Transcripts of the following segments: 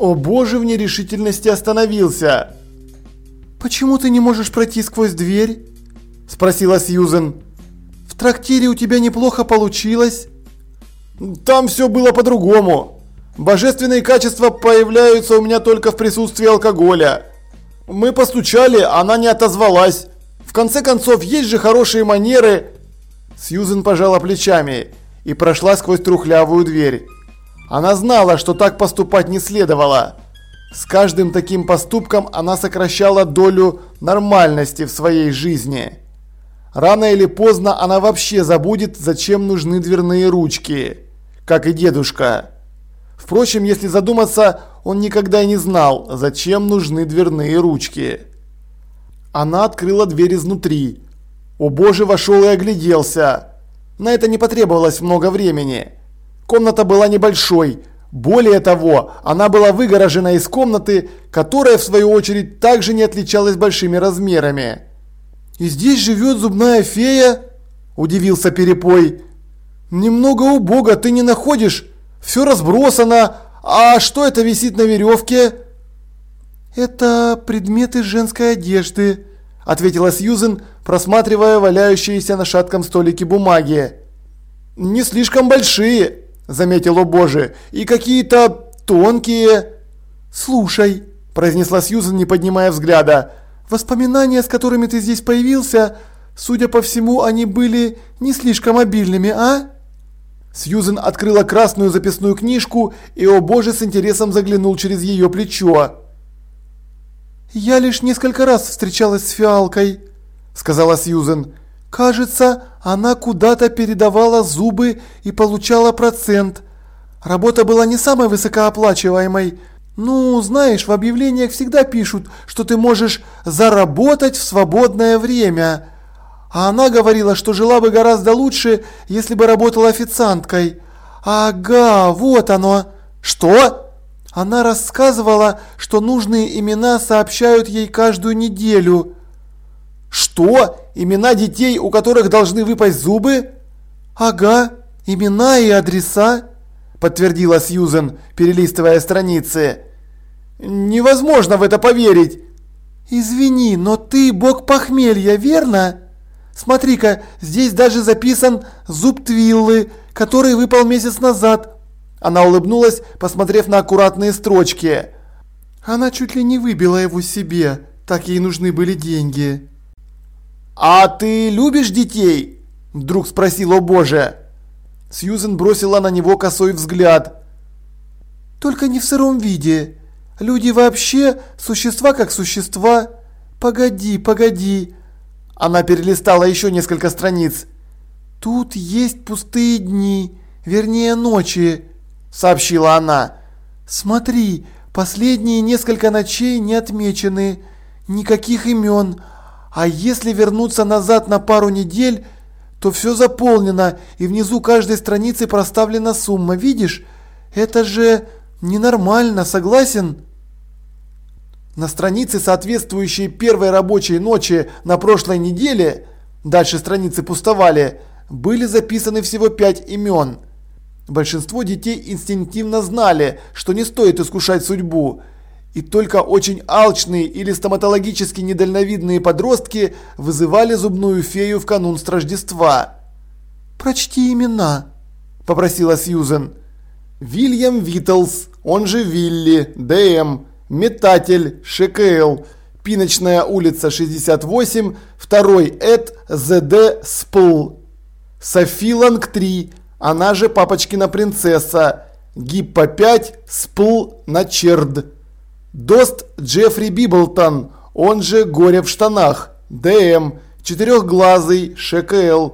О боже, в нерешительности остановился. «Почему ты не можешь пройти сквозь дверь?» – спросила Сьюзен. «В трактире у тебя неплохо получилось». «Там все было по-другому. Божественные качества появляются у меня только в присутствии алкоголя. Мы постучали, она не отозвалась. В конце концов, есть же хорошие манеры». Сьюзен пожала плечами и прошла сквозь трухлявую дверь. Она знала, что так поступать не следовало. С каждым таким поступком она сокращала долю нормальности в своей жизни. Рано или поздно она вообще забудет, зачем нужны дверные ручки, как и дедушка. Впрочем, если задуматься, он никогда не знал, зачем нужны дверные ручки. Она открыла дверь изнутри. О боже, вошел и огляделся. На это не потребовалось много времени. Комната была небольшой, более того, она была выгорожена из комнаты, которая в свою очередь также не отличалась большими размерами. «И здесь живет зубная фея?» – удивился Перепой. «Немного убого, ты не находишь? Все разбросано. А что это висит на веревке?» «Это предметы женской одежды», – ответила Сьюзен, просматривая валяющиеся на шатком столике бумаги. «Не слишком большие», заметил о боже, и какие-то тонкие. Слушай, произнесла Сьюзен, не поднимая взгляда. Воспоминания, с которыми ты здесь появился, судя по всему, они были не слишком обильными, а? Сьюзен открыла красную записную книжку и, о боже, с интересом заглянул через ее плечо. «Я лишь несколько раз встречалась с фиалкой», – сказала Сьюзен. Кажется, она куда-то передавала зубы и получала процент. Работа была не самой высокооплачиваемой. Ну, знаешь, в объявлениях всегда пишут, что ты можешь заработать в свободное время. А она говорила, что жила бы гораздо лучше, если бы работала официанткой. Ага, вот оно. Что? Она рассказывала, что нужные имена сообщают ей каждую неделю. Что? Имена детей, у которых должны выпасть зубы? Ага, имена и адреса, подтвердила Сьюзен, перелистывая страницы. Невозможно в это поверить. Извини, но ты бог похмелья, верно? Смотри-ка, здесь даже записан зуб Твиллы, который выпал месяц назад. Она улыбнулась, посмотрев на аккуратные строчки. Она чуть ли не выбила его себе, так ей нужны были деньги. «А ты любишь детей?» – вдруг спросил о боже. Сьюзен бросила на него косой взгляд. «Только не в сыром виде. Люди вообще существа как существа. Погоди, погоди». Она перелистала еще несколько страниц. «Тут есть пустые дни, вернее ночи», – сообщила она. «Смотри, последние несколько ночей не отмечены. Никаких имен, а если вернуться назад на пару недель, то все заполнено, и внизу каждой страницы проставлена сумма. Видишь? Это же ненормально, согласен? На странице, соответствующей первой рабочей ночи на прошлой неделе, дальше страницы пустовали, были записаны всего пять имен. Большинство детей инстинктивно знали, что не стоит искушать судьбу, и только очень алчные или стоматологически недальновидные подростки вызывали зубную фею в канун Рождества. «Прочти имена», – попросила Сьюзен. Вильям Витлс, он же Вилли, ДМ, Метатель, ШКЛ, Пиночная улица 68, второй Эд, ЗД, СПЛ. Софи Ланг 3, она же Папочкина принцесса, Гиппа 5, СПЛ, Начерд. Дост Джеффри Библтон, он же Горе в штанах, ДМ, Четырехглазый, ШКЛ,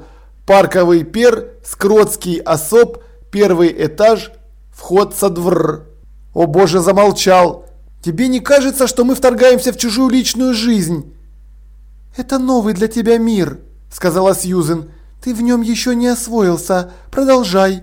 Парковый пер, Скротский особ, первый этаж, вход со двор. О боже, замолчал. Тебе не кажется, что мы вторгаемся в чужую личную жизнь? Это новый для тебя мир, сказала Сьюзен. Ты в нем еще не освоился. Продолжай.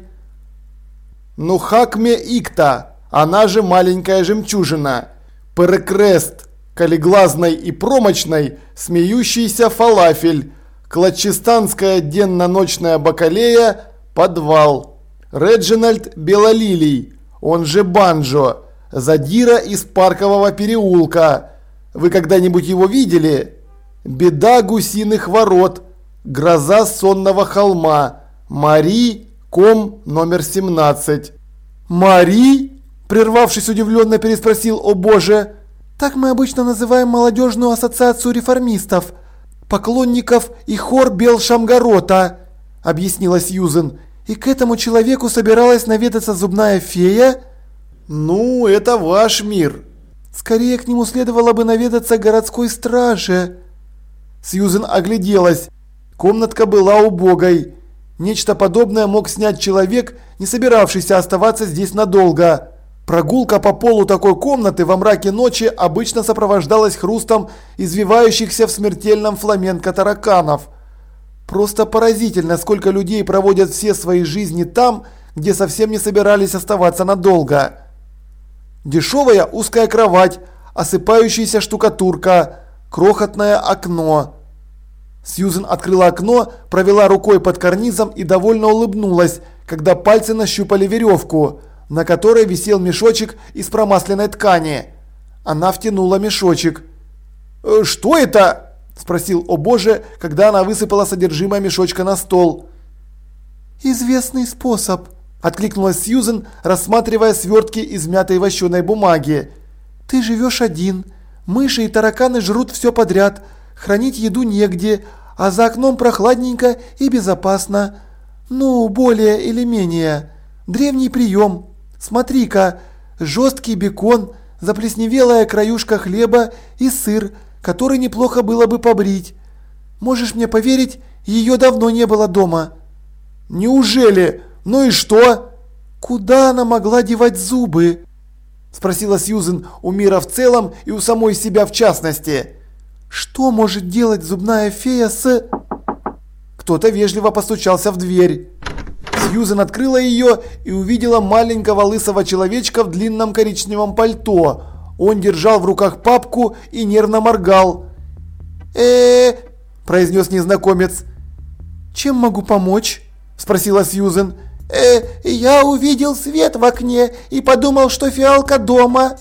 Ну хакме икта, она же маленькая жемчужина. Перекрест, калиглазной и промочной, смеющийся фалафель, клатчистанская денно-ночная бакалея, подвал. Реджинальд Белолилий, он же Банджо, Задира из Паркового переулка. Вы когда-нибудь его видели? Беда гусиных ворот. Гроза сонного холма. Мари, ком номер 17. Мари? Прервавшись удивленно переспросил, о боже. Так мы обычно называем молодежную ассоциацию реформистов. Поклонников и хор Бел Шамгарота, объяснила Сьюзен. И к этому человеку собиралась наведаться зубная фея? Ну, это ваш мир. Скорее к нему следовало бы наведаться городской страже. Сьюзен огляделась. Комнатка была убогой. Нечто подобное мог снять человек, не собиравшийся оставаться здесь надолго. Прогулка по полу такой комнаты во мраке ночи обычно сопровождалась хрустом извивающихся в смертельном фламенко тараканов. Просто поразительно, сколько людей проводят все свои жизни там, где совсем не собирались оставаться надолго. Дешевая узкая кровать, осыпающаяся штукатурка, крохотное окно. Сьюзен открыла окно, провела рукой под карнизом и довольно улыбнулась, когда пальцы нащупали веревку, на которой висел мешочек из промасленной ткани. Она втянула мешочек. «Э, «Что это?» – спросил о боже, когда она высыпала содержимое мешочка на стол. «Известный способ», – откликнулась Сьюзен, рассматривая свертки из мятой вощеной бумаги. «Ты живешь один. Мыши и тараканы жрут все подряд. Хранить еду негде, а за окном прохладненько и безопасно. Ну, более или менее. Древний прием. Смотри-ка, жесткий бекон, заплесневелая краюшка хлеба и сыр, который неплохо было бы побрить. Можешь мне поверить, ее давно не было дома. Неужели? Ну и что? Куда она могла девать зубы? Спросила Сьюзен у мира в целом и у самой себя в частности. Что может делать зубная фея с... Кто-то вежливо постучался в дверь. Сьюзен открыла ее и увидела маленького лысого человечка в длинном коричневом пальто. Он держал в руках папку и нервно моргал. э произнес незнакомец. «Чем могу помочь?» – спросила Сьюзен. «Э, я увидел свет в окне и подумал, что фиалка дома»,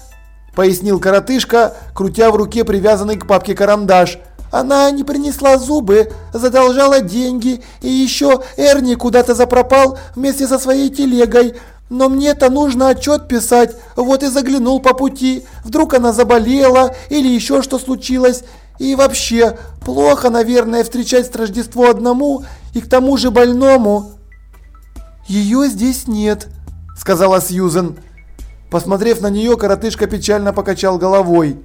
пояснил коротышка, крутя в руке привязанный к папке карандаш. Она не принесла зубы, задолжала деньги, и еще Эрни куда-то запропал вместе со своей телегой. Но мне-то нужно отчет писать, вот и заглянул по пути. Вдруг она заболела или еще что случилось. И вообще, плохо, наверное, встречать Рождество одному и к тому же больному. «Ее здесь нет», — сказала Сьюзен. Посмотрев на нее, коротышка печально покачал головой.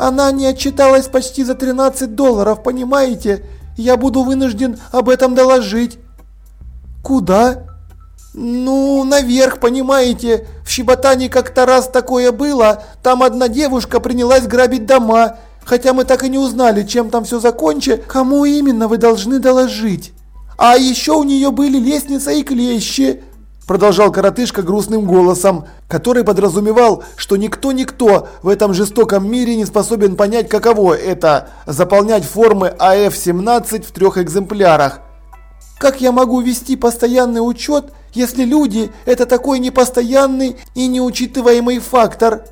«Она не отчиталась почти за 13 долларов, понимаете? Я буду вынужден об этом доложить». «Куда?» «Ну, наверх, понимаете. В Щеботане как-то раз такое было. Там одна девушка принялась грабить дома. Хотя мы так и не узнали, чем там все закончилось. Кому именно вы должны доложить?» «А еще у нее были лестница и клещи продолжал коротышка грустным голосом, который подразумевал, что никто-никто в этом жестоком мире не способен понять, каково это – заполнять формы АФ-17 в трех экземплярах. Как я могу вести постоянный учет, если люди – это такой непостоянный и неучитываемый фактор?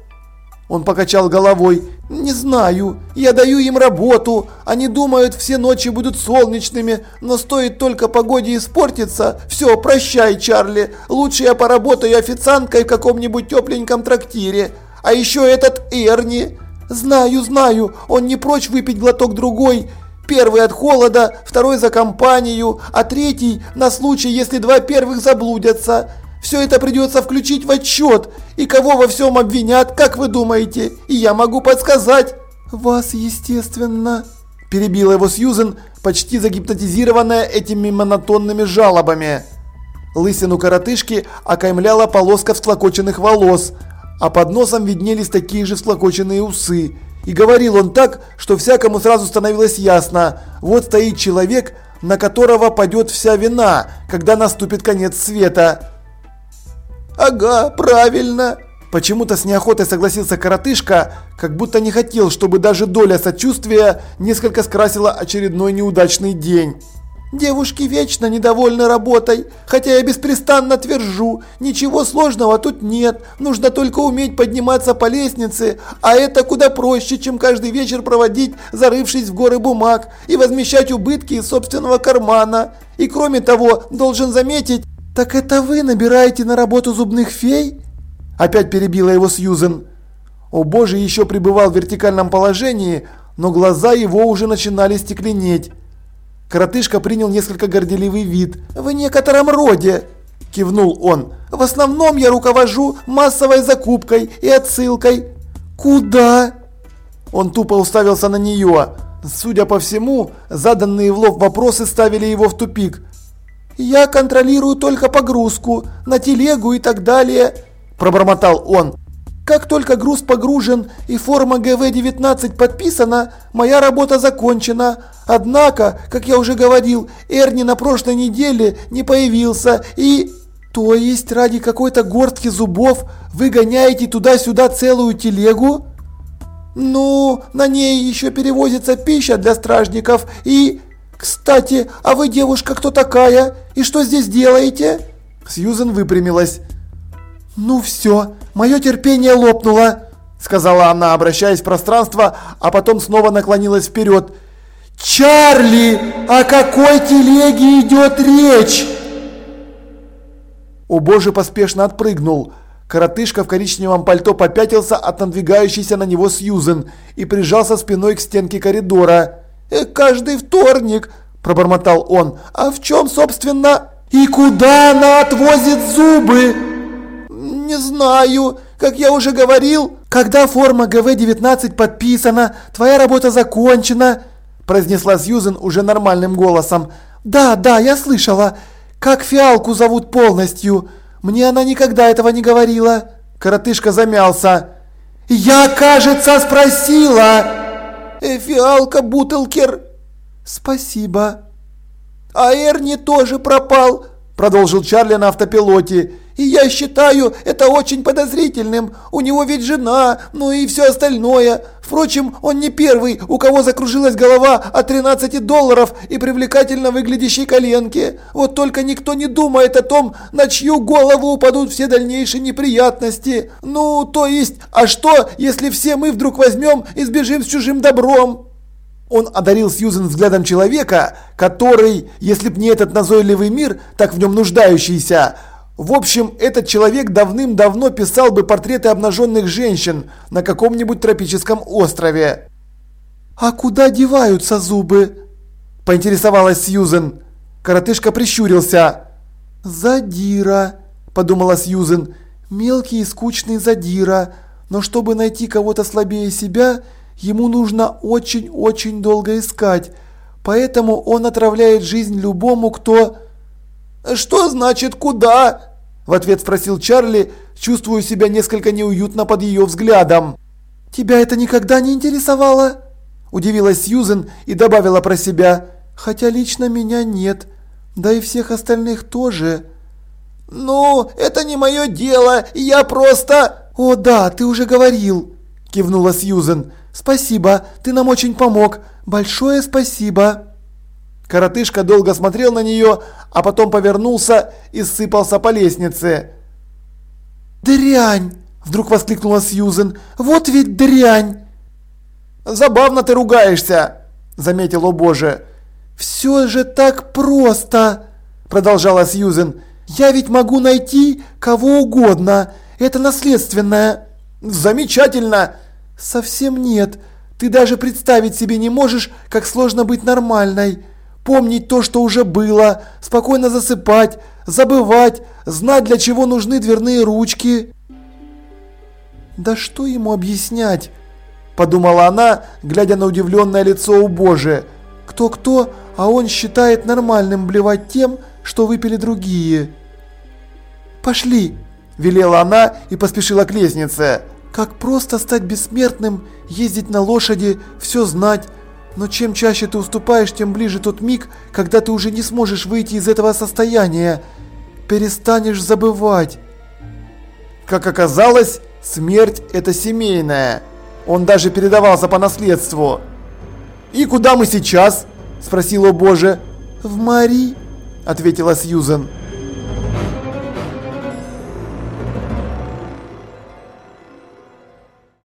Он покачал головой. «Не знаю. Я даю им работу. Они думают, все ночи будут солнечными. Но стоит только погоде испортиться. Все, прощай, Чарли. Лучше я поработаю официанткой в каком-нибудь тепленьком трактире. А еще этот Эрни. Знаю, знаю. Он не прочь выпить глоток другой. Первый от холода, второй за компанию, а третий на случай, если два первых заблудятся. Все это придется включить в отчет. И кого во всем обвинят, как вы думаете? И я могу подсказать. Вас, естественно. Перебила его Сьюзен, почти загипнотизированная этими монотонными жалобами. Лысину коротышки окаймляла полоска всклокоченных волос, а под носом виднелись такие же всклокоченные усы. И говорил он так, что всякому сразу становилось ясно, вот стоит человек, на которого падет вся вина, когда наступит конец света. «Ага, правильно!» Почему-то с неохотой согласился коротышка, как будто не хотел, чтобы даже доля сочувствия несколько скрасила очередной неудачный день. Девушки вечно недовольны работой, хотя я беспрестанно твержу, ничего сложного тут нет, нужно только уметь подниматься по лестнице, а это куда проще, чем каждый вечер проводить, зарывшись в горы бумаг, и возмещать убытки из собственного кармана. И кроме того, должен заметить, так это вы набираете на работу зубных фей? Опять перебила его Сьюзен. О боже, еще пребывал в вертикальном положении, но глаза его уже начинали стекленеть. Коротышка принял несколько горделивый вид. «В некотором роде!» – кивнул он. «В основном я руковожу массовой закупкой и отсылкой». «Куда?» Он тупо уставился на нее. Судя по всему, заданные в лоб вопросы ставили его в тупик. «Я контролирую только погрузку, на телегу и так далее», – пробормотал он. Как только груз погружен и форма ГВ-19 подписана, моя работа закончена. Однако, как я уже говорил, Эрни на прошлой неделе не появился и... То есть ради какой-то горстки зубов вы гоняете туда-сюда целую телегу? Ну, на ней еще перевозится пища для стражников и... Кстати, а вы девушка кто такая? И что здесь делаете? Сьюзен выпрямилась. «Ну все, мое терпение лопнуло», – сказала она, обращаясь в пространство, а потом снова наклонилась вперед. «Чарли, о какой телеге идет речь?» О боже поспешно отпрыгнул. Коротышка в коричневом пальто попятился от надвигающейся на него Сьюзен и прижался спиной к стенке коридора. «Э, «Каждый вторник», – пробормотал он. «А в чем, собственно...» «И куда она отвозит зубы?» «Не знаю. Как я уже говорил...» «Когда форма ГВ-19 подписана, твоя работа закончена», произнесла Сьюзен уже нормальным голосом. «Да, да, я слышала. Как фиалку зовут полностью? Мне она никогда этого не говорила». Коротышка замялся. «Я, кажется, спросила!» «Фиалка Бутелкер». «Спасибо». «А Эрни тоже пропал», продолжил Чарли на автопилоте. И я считаю это очень подозрительным. У него ведь жена, ну и все остальное. Впрочем, он не первый, у кого закружилась голова от 13 долларов и привлекательно выглядящей коленки. Вот только никто не думает о том, на чью голову упадут все дальнейшие неприятности. Ну, то есть, а что, если все мы вдруг возьмем и сбежим с чужим добром? Он одарил Сьюзен взглядом человека, который, если б не этот назойливый мир, так в нем нуждающийся, в общем, этот человек давным-давно писал бы портреты обнаженных женщин на каком-нибудь тропическом острове. «А куда деваются зубы?» – поинтересовалась Сьюзен. Коротышка прищурился. «Задира», – подумала Сьюзен. «Мелкий и скучный задира. Но чтобы найти кого-то слабее себя, ему нужно очень-очень долго искать. Поэтому он отравляет жизнь любому, кто...» «Что значит куда?» В ответ спросил Чарли, чувствуя себя несколько неуютно под ее взглядом. «Тебя это никогда не интересовало?» Удивилась Сьюзен и добавила про себя. «Хотя лично меня нет. Да и всех остальных тоже». «Ну, это не мое дело, я просто...» «О да, ты уже говорил», кивнула Сьюзен. «Спасибо, ты нам очень помог. Большое спасибо». Коротышка долго смотрел на нее, а потом повернулся и сыпался по лестнице. «Дрянь!» – вдруг воскликнула Сьюзен. «Вот ведь дрянь!» «Забавно ты ругаешься!» – заметил о боже. «Все же так просто!» – продолжала Сьюзен. «Я ведь могу найти кого угодно. Это наследственное». «Замечательно!» «Совсем нет. Ты даже представить себе не можешь, как сложно быть нормальной помнить то, что уже было, спокойно засыпать, забывать, знать, для чего нужны дверные ручки. «Да что ему объяснять?» – подумала она, глядя на удивленное лицо у Божия. «Кто-кто, а он считает нормальным блевать тем, что выпили другие». «Пошли!» – велела она и поспешила к лестнице. «Как просто стать бессмертным, ездить на лошади, все знать, но чем чаще ты уступаешь, тем ближе тот миг, когда ты уже не сможешь выйти из этого состояния. Перестанешь забывать. Как оказалось, смерть это семейная. Он даже передавался по наследству. «И куда мы сейчас?» – спросил о боже. «В Мари», – ответила Сьюзен.